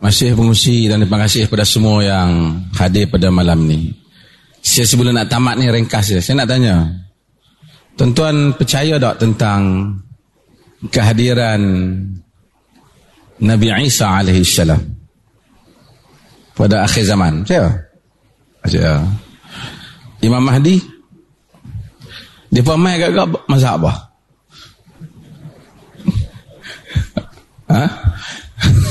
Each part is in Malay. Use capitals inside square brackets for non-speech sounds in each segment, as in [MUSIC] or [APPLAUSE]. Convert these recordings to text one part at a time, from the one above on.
Masih pengusi dan terima kasih kepada semua yang hadir pada malam ni. Saya sebelum nak tamat ni ringkas je. Saya nak tanya. Tuan-tuan percaya tak tentang kehadiran Nabi Isa alaihi salam pada akhir zaman? Percaya? Percaya. Imam Mahdi? Dia pamai agak-agak mazhab apa? [LAUGHS] Ha?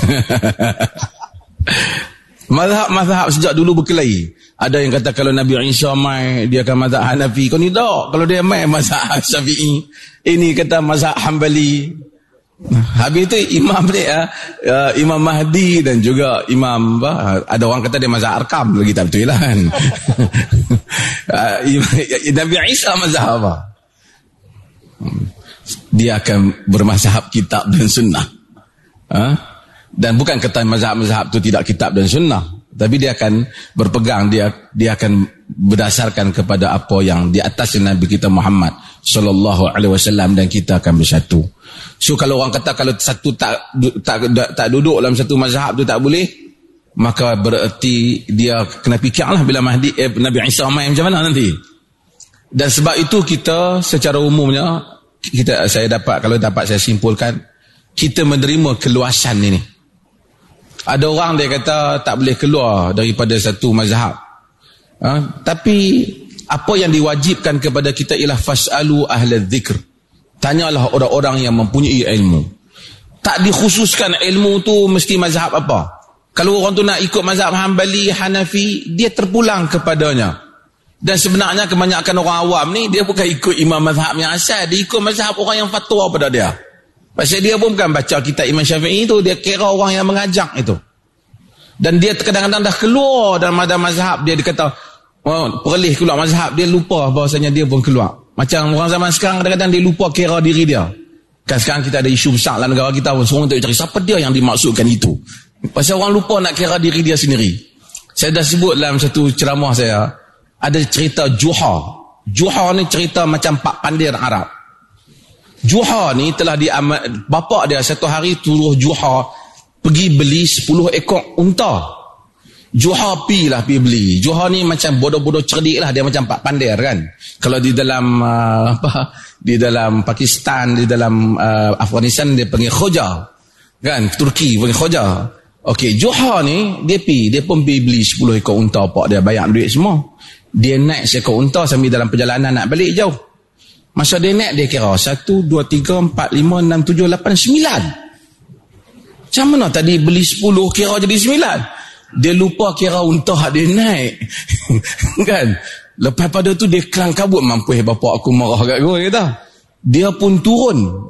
[LAUGHS] Mazhab-mazhab sejak dulu berkelahi. Ada yang kata kalau Nabi Isa mai dia akan mazhab Hanafi. Kau ni tak. Kalau dia mai [LAUGHS] mazhab Syafi'i. Ini kata mazhab Hanbali. Habis itu imam dia uh, Imam Mahdi dan juga Imam ada orang kata dia mazhab Arkam lagi tak betul lah kan. [LAUGHS] uh, Nabi Isa mazhab apa? Dia akan bermazhab kitab dan sunnah. Ha? Dan bukan kata mazhab-mazhab itu tidak kitab dan sunnah. Tapi dia akan berpegang, dia dia akan berdasarkan kepada apa yang di atas Nabi kita Muhammad sallallahu alaihi wasallam dan kita akan bersatu. So kalau orang kata kalau satu tak tak tak, tak duduk dalam satu mazhab tu tak boleh, maka bererti dia kena fikirlah bila Mahdi eh, Nabi Isa mai macam mana nanti. Dan sebab itu kita secara umumnya kita saya dapat kalau dapat saya simpulkan kita menerima keluasan ini. Ada orang dia kata tak boleh keluar daripada satu mazhab. Ha? Tapi apa yang diwajibkan kepada kita ialah fasalu ahla dzikr. Tanyalah orang-orang yang mempunyai ilmu. Tak dikhususkan ilmu tu mesti mazhab apa. Kalau orang tu nak ikut mazhab Hanbali, Hanafi, dia terpulang kepadanya. Dan sebenarnya kebanyakan orang awam ni dia bukan ikut imam mazhab yang asal, dia ikut mazhab orang yang fatwa pada dia. Pasal dia pun bukan baca kitab Imam Syafi'i itu, dia kira orang yang mengajak itu. Dan dia kadang-kadang dah keluar dalam madam mazhab, dia dikata, oh, perlih keluar mazhab, dia lupa bahawasanya dia pun keluar. Macam orang zaman sekarang kadang-kadang dia lupa kira diri dia. Kan sekarang kita ada isu besar dalam negara kita pun, semua untuk cari siapa dia yang dimaksudkan itu. Pasal orang lupa nak kira diri dia sendiri. Saya dah sebut dalam satu ceramah saya, ada cerita Juha. Juha ni cerita macam Pak Pandir Arab. Juha ni telah diamat bapa dia satu hari turuh Juha pergi beli 10 ekor unta. Juha pi lah pergi beli. Juha ni macam bodoh-bodoh cerdik lah dia macam Pak Pandir kan. Kalau di dalam uh, [LAUGHS] apa di dalam Pakistan, di dalam uh, Afghanistan dia panggil khoja. Kan? Turki panggil khoja. Okey, Juha ni dia pi, dia pun pergi beli 10 ekor unta pak dia bayar duit semua. Dia naik seekor unta sambil dalam perjalanan nak balik jauh. Masa dia naik dia kira 1, 2, 3, 4, 5, 6, 7, 8, 9. Macam mana tadi beli 10 kira jadi 9? Dia lupa kira unta dia naik. [LAUGHS] kan? Lepas pada tu dia kelang kabut mampu eh bapak aku marah kat gue kata. Dia pun turun.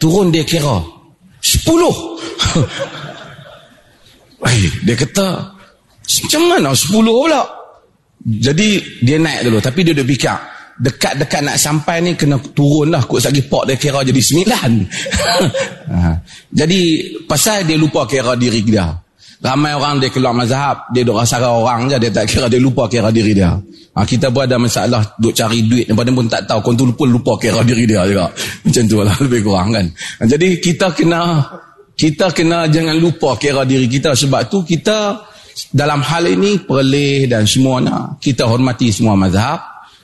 Turun dia kira. 10. [LAUGHS] eh, dia kata macam mana 10 pula? Jadi dia naik dulu tapi dia dah fikir dekat-dekat nak sampai ni kena turun lah kot lagi pot dia kira jadi sembilan. [LAUGHS] Ha. jadi pasal dia lupa kira diri dia. Ramai orang dia keluar mazhab dia duk rasa orang je dia tak kira dia lupa kira diri dia. Ha, kita pun ada masalah duk cari duit dan pun tak tahu kau tu lupa lupa kira diri dia juga. [LAUGHS] Macam tu lah lebih kurang kan. Ha, jadi kita kena kita kena jangan lupa kira diri kita. Sebab tu kita dalam hal ini perleh dan semuanya kita hormati semua mazhab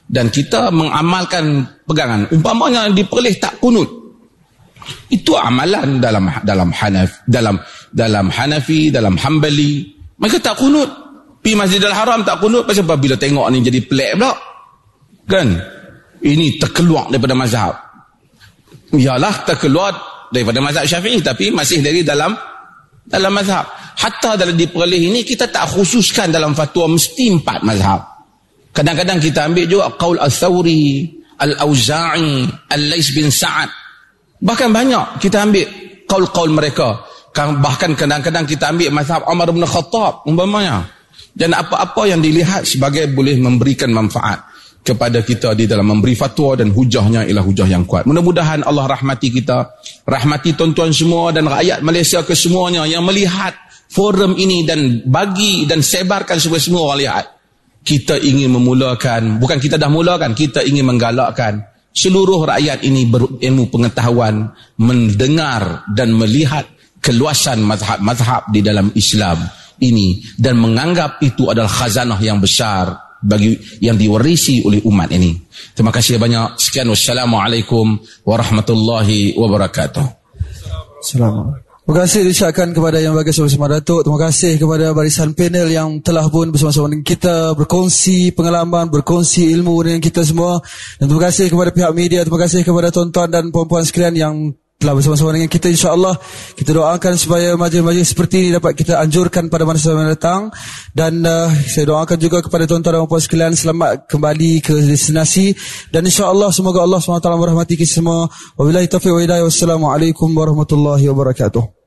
dan kita mengamalkan pegangan. Umpamanya diperleh tak kunut. Itu amalan dalam dalam Hanaf dalam dalam Hanafi dalam Hambali mereka tak kunut. Pi Masjidil Haram tak kunut. Pasal bila tengok ni jadi pelik pula. Kan? Ini terkeluar daripada mazhab. Ialah terkeluar daripada mazhab Syafi'i tapi masih dari dalam dalam mazhab. Hatta dalam diperleh ini kita tak khususkan dalam fatwa mesti empat mazhab Kadang-kadang kita ambil juga qaul al-Thawri, al-Auza'i, al-Lais bin Sa'ad. Bahkan banyak kita ambil qaul-qaul mereka. Kan, bahkan kadang-kadang kita ambil mazhab Umar bin Khattab umpamanya. Dan apa-apa yang dilihat sebagai boleh memberikan manfaat kepada kita di dalam memberi fatwa dan hujahnya ialah hujah yang kuat. Mudah-mudahan Allah rahmati kita, rahmati tuan-tuan semua dan rakyat Malaysia kesemuanya yang melihat forum ini dan bagi dan sebarkan supaya semua orang lihat kita ingin memulakan, bukan kita dah mulakan, kita ingin menggalakkan seluruh rakyat ini berilmu pengetahuan, mendengar dan melihat keluasan mazhab-mazhab di dalam Islam ini dan menganggap itu adalah khazanah yang besar bagi yang diwarisi oleh umat ini. Terima kasih banyak. Sekian wassalamualaikum warahmatullahi wabarakatuh. Assalamualaikum. Terima kasih diucapkan kepada yang bagi bersama Datuk. Terima kasih kepada barisan panel yang telah pun bersama-sama dengan kita berkongsi pengalaman, berkongsi ilmu dengan kita semua. Dan terima kasih kepada pihak media, terima kasih kepada tuan-tuan dan puan-puan sekalian yang telah bersama-sama dengan kita insyaAllah. Kita doakan supaya majlis-majlis seperti ini dapat kita anjurkan pada masa yang datang. Dan uh, saya doakan juga kepada tuan-tuan dan puan sekalian selamat kembali ke destinasi. Dan insyaAllah semoga Allah SWT merahmati kita semua. Wabillahi taufiq wa hidayah. Wassalamualaikum warahmatullahi wabarakatuh